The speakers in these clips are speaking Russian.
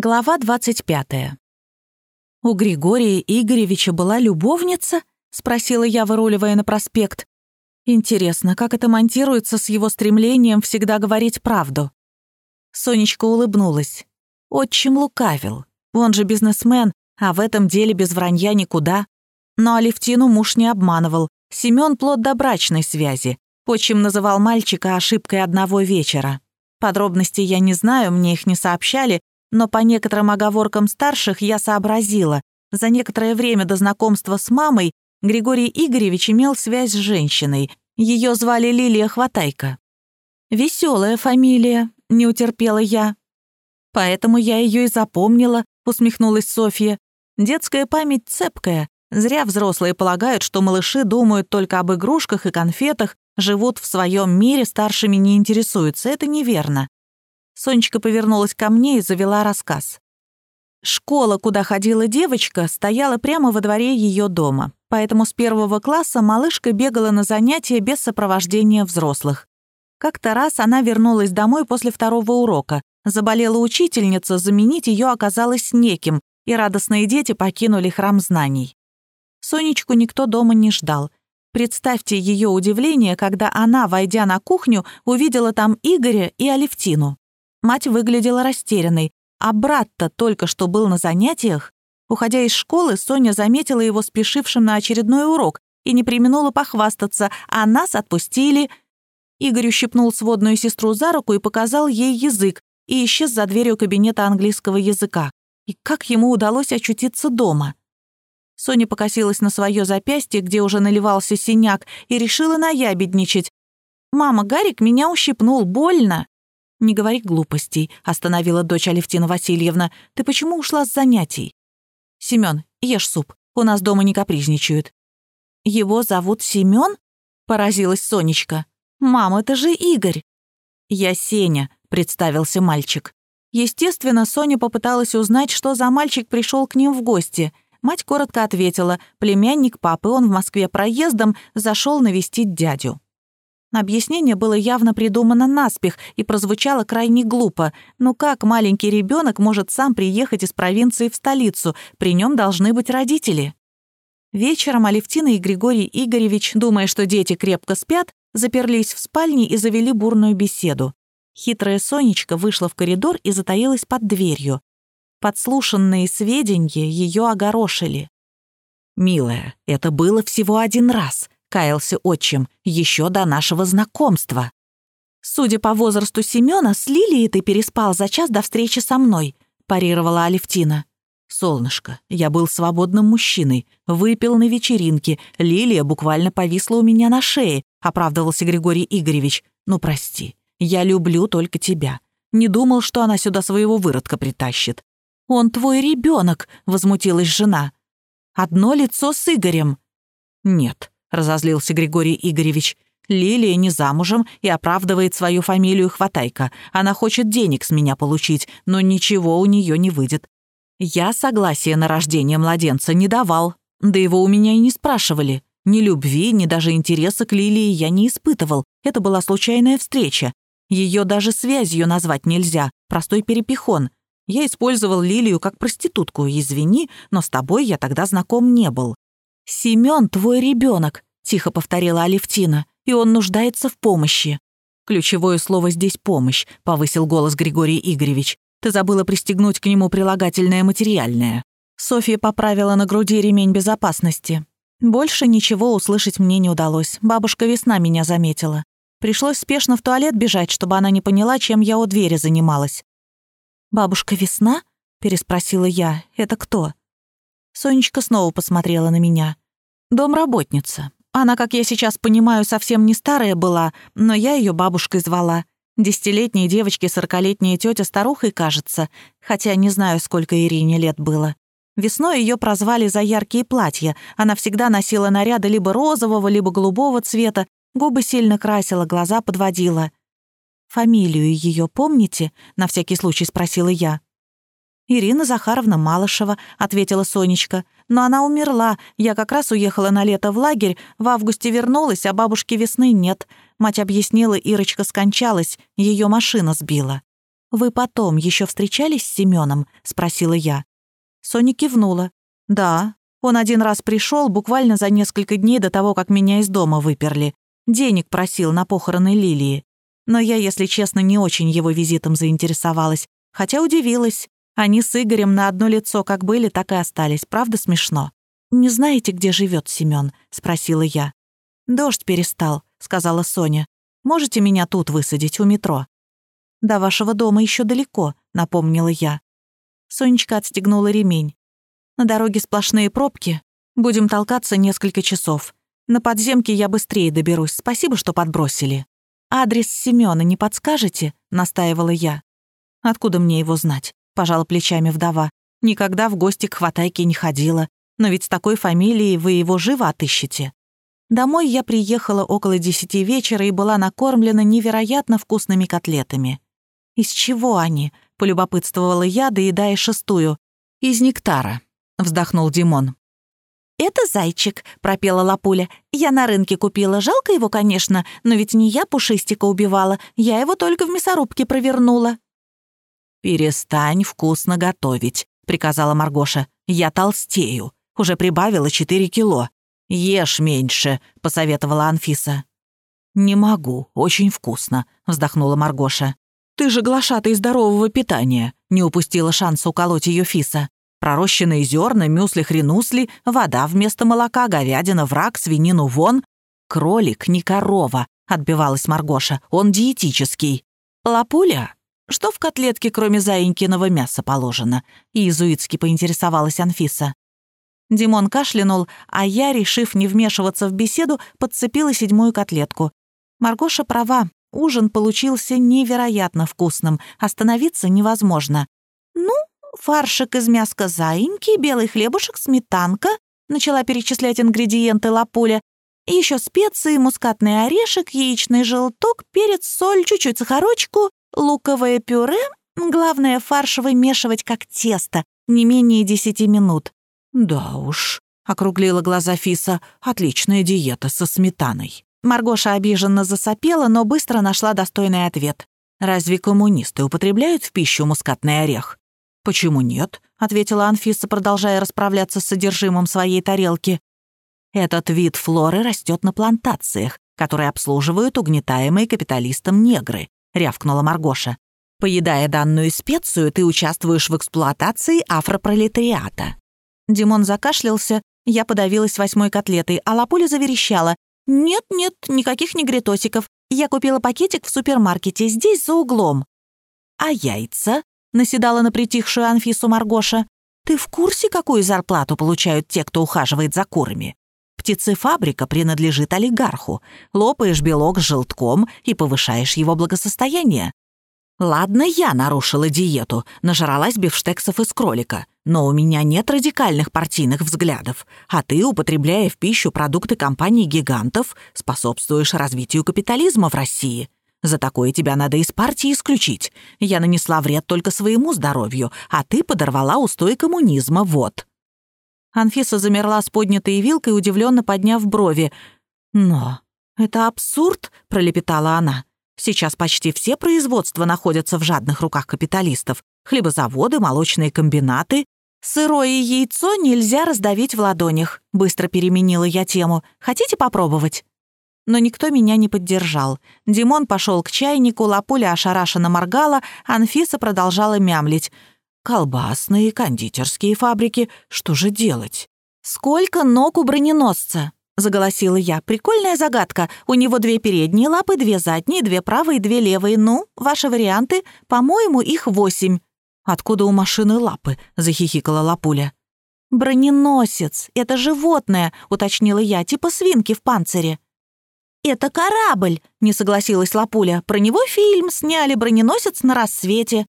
Глава 25. «У Григория Игоревича была любовница?» — спросила я, выруливая на проспект. «Интересно, как это монтируется с его стремлением всегда говорить правду?» Сонечка улыбнулась. Отчим лукавил. Он же бизнесмен, а в этом деле без вранья никуда. Но Алевтину муж не обманывал. Семён плод добрачной связи. Отчим называл мальчика ошибкой одного вечера. Подробностей я не знаю, мне их не сообщали, но по некоторым оговоркам старших я сообразила. За некоторое время до знакомства с мамой Григорий Игоревич имел связь с женщиной. Ее звали Лилия Хватайка. «Веселая фамилия», — не утерпела я. «Поэтому я ее и запомнила», — усмехнулась Софья. «Детская память цепкая. Зря взрослые полагают, что малыши думают только об игрушках и конфетах, живут в своем мире, старшими не интересуются. Это неверно. Сонечка повернулась ко мне и завела рассказ. Школа, куда ходила девочка, стояла прямо во дворе ее дома, поэтому с первого класса малышка бегала на занятия без сопровождения взрослых. Как-то раз она вернулась домой после второго урока. Заболела учительница, заменить ее оказалось неким, и радостные дети покинули храм знаний. Сонечку никто дома не ждал. Представьте ее удивление, когда она, войдя на кухню, увидела там Игоря и Алевтину. Мать выглядела растерянной, а брат-то только что был на занятиях. Уходя из школы, Соня заметила его спешившим на очередной урок и не применула похвастаться, а нас отпустили. Игорь ущипнул сводную сестру за руку и показал ей язык, и исчез за дверью кабинета английского языка. И как ему удалось очутиться дома? Соня покосилась на свое запястье, где уже наливался синяк, и решила наябедничать. «Мама, Гарик меня ущипнул, больно!» «Не говори глупостей», — остановила дочь Алевтина Васильевна. «Ты почему ушла с занятий?» «Семён, ешь суп. У нас дома не капризничают». «Его зовут Семён?» — поразилась Сонечка. «Мам, это же Игорь!» «Я Сеня», — представился мальчик. Естественно, Соня попыталась узнать, что за мальчик пришел к ним в гости. Мать коротко ответила, племянник папы, он в Москве проездом, зашел навестить дядю. Объяснение было явно придумано наспех и прозвучало крайне глупо. Ну как маленький ребенок может сам приехать из провинции в столицу? При нем должны быть родители. Вечером Алевтина и Григорий Игоревич, думая, что дети крепко спят, заперлись в спальне и завели бурную беседу. Хитрая Сонечка вышла в коридор и затаилась под дверью. Подслушанные сведения ее огорошили. «Милая, это было всего один раз», — каялся отчим, — «еще до нашего знакомства». «Судя по возрасту Семёна, с Лилией ты переспал за час до встречи со мной», — парировала Алевтина. «Солнышко, я был свободным мужчиной, выпил на вечеринке, Лилия буквально повисла у меня на шее», — оправдывался Григорий Игоревич. «Ну, прости, я люблю только тебя. Не думал, что она сюда своего выродка притащит». «Он твой ребенок», — возмутилась жена. «Одно лицо с Игорем». «Нет, — разозлился Григорий Игоревич. «Лилия не замужем и оправдывает свою фамилию Хватайка. Она хочет денег с меня получить, но ничего у нее не выйдет. Я согласия на рождение младенца не давал, да его у меня и не спрашивали. Ни любви, ни даже интереса к Лилии я не испытывал. Это была случайная встреча. Ее даже связью назвать нельзя, простой перепихон. Я использовал Лилию как проститутку, извини, но с тобой я тогда знаком не был. «Семён твой ребенок», — тихо повторила Алевтина, «и он нуждается в помощи». «Ключевое слово здесь «помощь», — повысил голос Григорий Игоревич. «Ты забыла пристегнуть к нему прилагательное материальное». Софья поправила на груди ремень безопасности. Больше ничего услышать мне не удалось. Бабушка Весна меня заметила. Пришлось спешно в туалет бежать, чтобы она не поняла, чем я у двери занималась. «Бабушка Весна?» — переспросила я. «Это кто?» Сонечка снова посмотрела на меня. «Домработница. Она, как я сейчас понимаю, совсем не старая была, но я ее бабушкой звала. Десятилетней девочке сорокалетняя тетя старухой кажется, хотя не знаю, сколько Ирине лет было. Весной ее прозвали за яркие платья. Она всегда носила наряды либо розового, либо голубого цвета, губы сильно красила, глаза подводила. «Фамилию ее помните?» — на всякий случай спросила я. «Ирина Захаровна Малышева», — ответила Сонечка. «Но она умерла. Я как раз уехала на лето в лагерь, в августе вернулась, а бабушки весны нет. Мать объяснила, Ирочка скончалась, ее машина сбила». «Вы потом еще встречались с Семеном?» — спросила я. Соня кивнула. «Да, он один раз пришел буквально за несколько дней до того, как меня из дома выперли. Денег просил на похороны Лилии. Но я, если честно, не очень его визитом заинтересовалась. Хотя удивилась. Они с Игорем на одно лицо как были, так и остались. Правда смешно? «Не знаете, где живет Семен? спросила я. «Дождь перестал», — сказала Соня. «Можете меня тут высадить, у метро?» «До вашего дома еще далеко», — напомнила я. Сонечка отстегнула ремень. «На дороге сплошные пробки. Будем толкаться несколько часов. На подземке я быстрее доберусь. Спасибо, что подбросили». «Адрес Семёна не подскажете?» — настаивала я. «Откуда мне его знать?» — пожала плечами вдова. «Никогда в гости к хватайке не ходила. Но ведь с такой фамилией вы его живо отыщете». Домой я приехала около десяти вечера и была накормлена невероятно вкусными котлетами. «Из чего они?» — полюбопытствовала я, доедая шестую. «Из нектара», — вздохнул Димон. «Это зайчик», — пропела Лапуля. «Я на рынке купила. Жалко его, конечно, но ведь не я пушистика убивала. Я его только в мясорубке провернула». «Перестань вкусно готовить», — приказала Маргоша. «Я толстею. Уже прибавила четыре кило. Ешь меньше», — посоветовала Анфиса. «Не могу. Очень вкусно», — вздохнула Маргоша. «Ты же глашатый здорового питания», — не упустила шанса уколоть ее Фиса. Пророщенные зерна, мюсли-хренусли, вода вместо молока, говядина, враг, свинину вон. Кролик, не корова, отбивалась Маргоша, он диетический. Лапуля? Что в котлетке, кроме заинькиного мяса, положено? Иезуитски поинтересовалась Анфиса. Димон кашлянул, а я, решив не вмешиваться в беседу, подцепила седьмую котлетку. Маргоша права, ужин получился невероятно вкусным, остановиться невозможно. «Ну, фаршик из мяска заиньки, белый хлебушек, сметанка», начала перечислять ингредиенты лапуля. Еще специи, мускатный орешек, яичный желток, перец, соль, чуть-чуть сахарочку, луковое пюре. Главное, фарш вымешивать как тесто, не менее десяти минут. «Да уж», — округлила глаза Фиса, — «отличная диета со сметаной». Маргоша обиженно засопела, но быстро нашла достойный ответ. «Разве коммунисты употребляют в пищу мускатный орех?» «Почему нет?» — ответила Анфиса, продолжая расправляться с содержимым своей тарелки. «Этот вид флоры растет на плантациях, которые обслуживают угнетаемые капиталистам негры», — рявкнула Маргоша. «Поедая данную специю, ты участвуешь в эксплуатации афропролетариата». Димон закашлялся, я подавилась восьмой котлетой, а Лапуля заверещала. «Нет-нет, никаких негритосиков. Я купила пакетик в супермаркете, здесь за углом». «А яйца?» наседала на притихшую Анфису Маргоша. «Ты в курсе, какую зарплату получают те, кто ухаживает за курами? Птицефабрика принадлежит олигарху. Лопаешь белок с желтком и повышаешь его благосостояние. Ладно, я нарушила диету, нажралась бифштексов из кролика, но у меня нет радикальных партийных взглядов, а ты, употребляя в пищу продукты компаний-гигантов, способствуешь развитию капитализма в России. За такое тебя надо из партии исключить. Я нанесла вред только своему здоровью, а ты подорвала устой коммунизма, вот». Анфиса замерла с поднятой вилкой, удивленно подняв брови. «Но это абсурд», — пролепетала она. «Сейчас почти все производства находятся в жадных руках капиталистов. Хлебозаводы, молочные комбинаты. Сырое яйцо нельзя раздавить в ладонях», — быстро переменила я тему. «Хотите попробовать?» но никто меня не поддержал. Димон пошел к чайнику, Лапуля ошарашенно моргала, Анфиса продолжала мямлить. «Колбасные, кондитерские фабрики, что же делать?» «Сколько ног у броненосца?» — заголосила я. «Прикольная загадка. У него две передние лапы, две задние, две правые, две левые. Ну, ваши варианты? По-моему, их восемь». «Откуда у машины лапы?» — захихикала Лапуля. «Броненосец. Это животное», — уточнила я, типа свинки в панцире. «Это корабль», — не согласилась Лапуля. «Про него фильм сняли, броненосец на рассвете».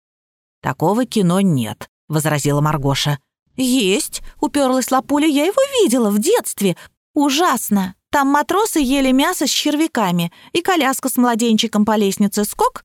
«Такого кино нет», — возразила Маргоша. «Есть», — уперлась Лапуля. «Я его видела в детстве. Ужасно. Там матросы ели мясо с червяками и коляска с младенчиком по лестнице. Скок?»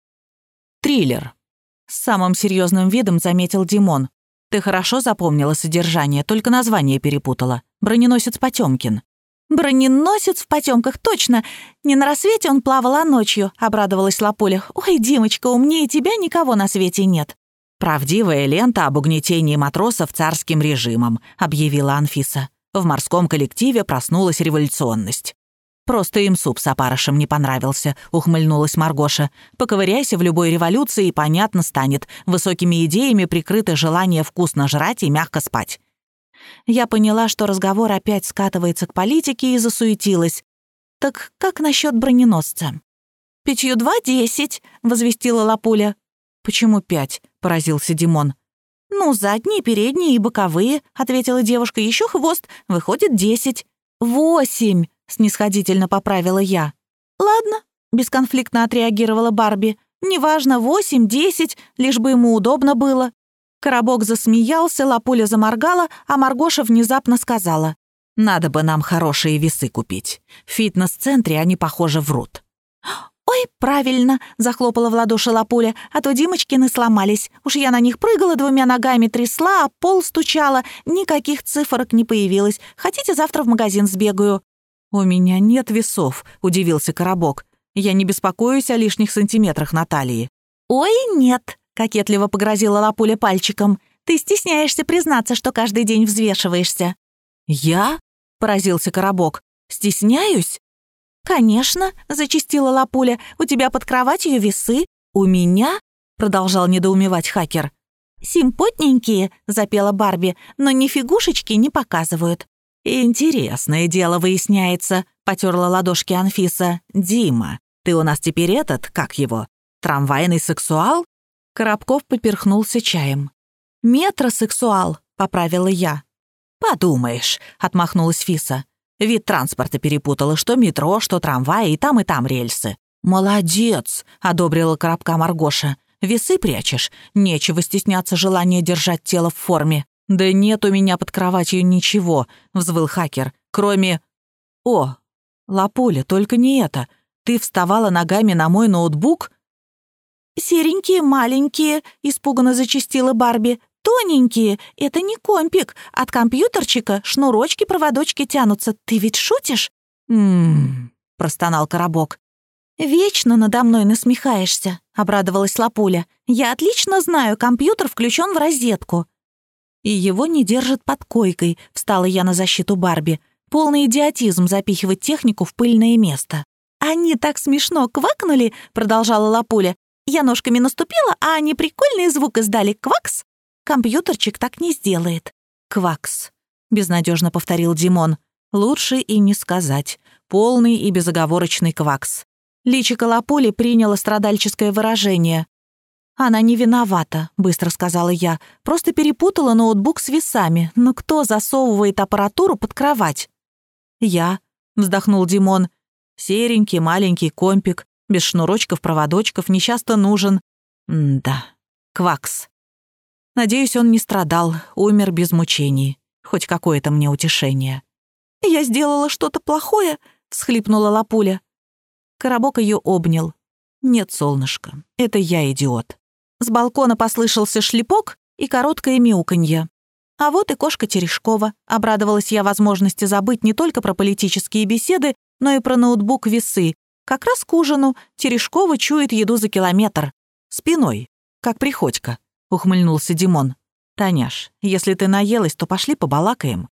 «Триллер», — с самым серьезным видом заметил Димон. «Ты хорошо запомнила содержание, только название перепутала. Броненосец Потемкин». «Броненосец в потемках, точно! Не на рассвете он плавал, а ночью», — обрадовалась Лапуля. «Ой, Димочка, умнее тебя никого на свете нет». «Правдивая лента об угнетении матросов царским режимом», — объявила Анфиса. В морском коллективе проснулась революционность. «Просто им суп с опарышем не понравился», — ухмыльнулась Маргоша. «Поковыряйся в любой революции, и понятно станет. Высокими идеями прикрыто желание вкусно жрать и мягко спать». Я поняла, что разговор опять скатывается к политике и засуетилась. «Так как насчет броненосца?» «Пятью два десять», — возвестила Лапуля. «Почему пять?» — поразился Димон. «Ну, задние, передние и боковые», — ответила девушка. Еще хвост. Выходит десять». «Восемь», — снисходительно поправила я. «Ладно», — бесконфликтно отреагировала Барби. «Неважно, восемь, десять, лишь бы ему удобно было». Коробок засмеялся, Лапуля заморгала, а Маргоша внезапно сказала. «Надо бы нам хорошие весы купить. В фитнес-центре они, похоже, врут». «Ой, правильно!» — захлопала в ладоши Лапуля, а то Димочкины сломались. Уж я на них прыгала двумя ногами, трясла, а пол стучала. Никаких цифрок не появилось. Хотите, завтра в магазин сбегаю?» «У меня нет весов», — удивился Коробок. «Я не беспокоюсь о лишних сантиметрах Натальи». «Ой, нет», — кокетливо погрозила Лапуля пальчиком. «Ты стесняешься признаться, что каждый день взвешиваешься». «Я?» — поразился Коробок. «Стесняюсь?» «Конечно», — зачистила Лапуля. «У тебя под кроватью весы». «У меня?» — продолжал недоумевать хакер. «Симпотненькие», — запела Барби, «но ни фигушечки не показывают». «Интересное дело выясняется», — потерла ладошки Анфиса. «Дима, ты у нас теперь этот, как его, трамвайный сексуал?» Коробков поперхнулся чаем. «Метросексуал», — поправила я. «Подумаешь», — отмахнулась Фиса. «Вид транспорта перепутала, что метро, что трамвай, и там, и там рельсы». «Молодец», — одобрила коробка Маргоша. «Весы прячешь? Нечего стесняться желания держать тело в форме». «Да нет у меня под кроватью ничего», — взвыл хакер. «Кроме...» «О, Лапуля, только не это. Ты вставала ногами на мой ноутбук?» «Серенькие, маленькие», — испуганно зачастила Барби. «Тоненькие. Это не компик. От компьютерчика шнурочки, проводочки тянутся. Ты ведь шутишь?» «М-м-м», простонал Коробок. «Вечно надо мной насмехаешься», — обрадовалась Лапуля. «Я отлично знаю, компьютер включен в розетку». «И его не держат под койкой», — встала я на защиту Барби. «Полный идиотизм запихивать технику в пыльное место». «Они так смешно квакнули», — продолжала Лапуля. «Я ножками наступила, а они прикольный звук издали. Квакс!» Компьютерчик так не сделает». «Квакс», — безнадежно повторил Димон. «Лучше и не сказать. Полный и безоговорочный квакс». Личико Лапули приняло страдальческое выражение. «Она не виновата», — быстро сказала я. «Просто перепутала ноутбук с весами. Но кто засовывает аппаратуру под кровать?» «Я», — вздохнул Димон. «Серенький маленький компик, без шнурочков-проводочков, нечасто нужен. М да, квакс. Надеюсь, он не страдал, умер без мучений. Хоть какое-то мне утешение». «Я сделала что-то плохое?» — всхлипнула Лапуля. Коробок ее обнял. «Нет, солнышко, это я идиот». С балкона послышался шлепок и короткое мяуканье. А вот и кошка Терешкова. Обрадовалась я возможности забыть не только про политические беседы, но и про ноутбук-весы. Как раз к ужину Терешкова чует еду за километр. Спиной, как Приходько, ухмыльнулся Димон. «Таняш, если ты наелась, то пошли побалакаем».